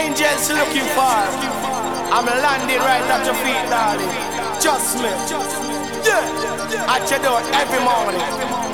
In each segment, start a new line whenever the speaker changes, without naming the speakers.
angels looking for. I'm landing right at your feet, darling. Just me. Yeah. At your door every morning.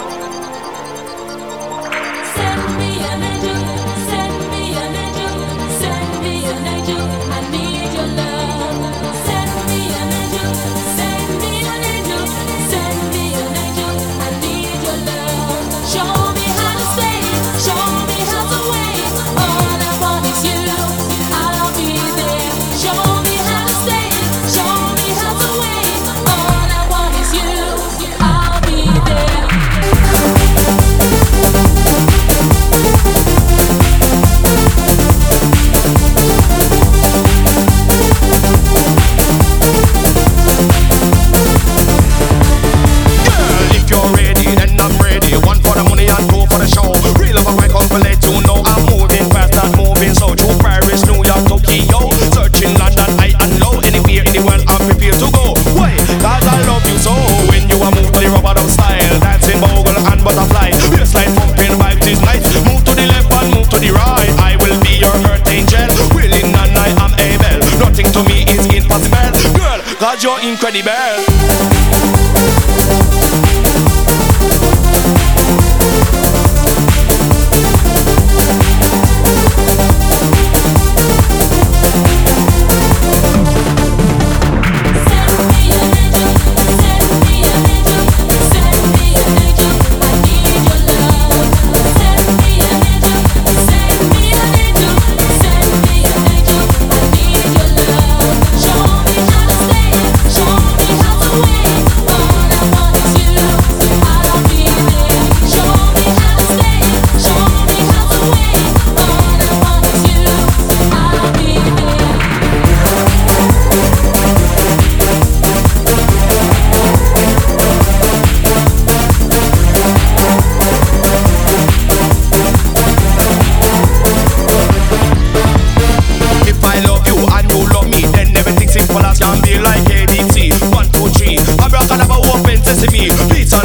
you're incredible.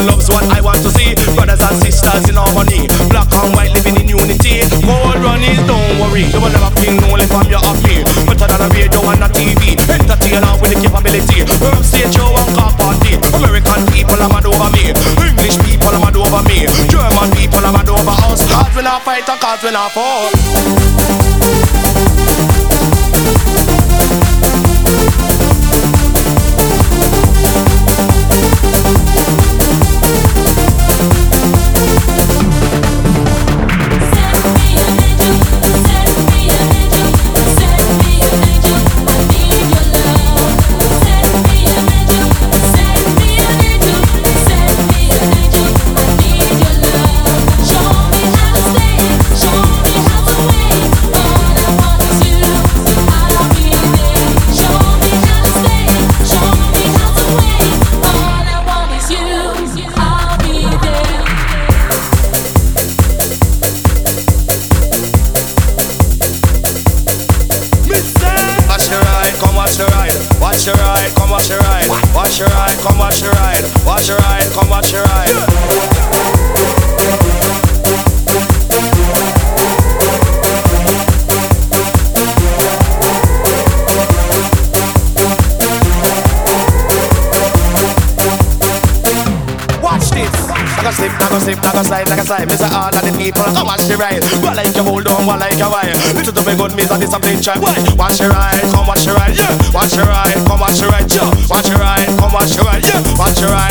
love's what I want to see. Brothers and sisters in harmony, black and white living in unity. Gold runners, don't worry, you will never ping lonely from your happy. Better than a radio and a TV, entertainer with the capability. Herb stage show and car party. American people are mad over me, English people are mad over me, German people are mad over us. Cause we not fight cause we not fall. watch your ride, come watch your ride, watch your ride, come watch your ride, watch your ride, come watch your ride. I go slip, I go slip, I go slide like go slide. Miss all of the people, come watch the ride. Well like your hold on, well like your wire. Little to be good, miss a discipline try. Why? Watch the ride, come watch the ride, yeah. Watch the ride, come watch the ride, yeah. Watch the ride, come watch the ride, yeah. Watch the ride.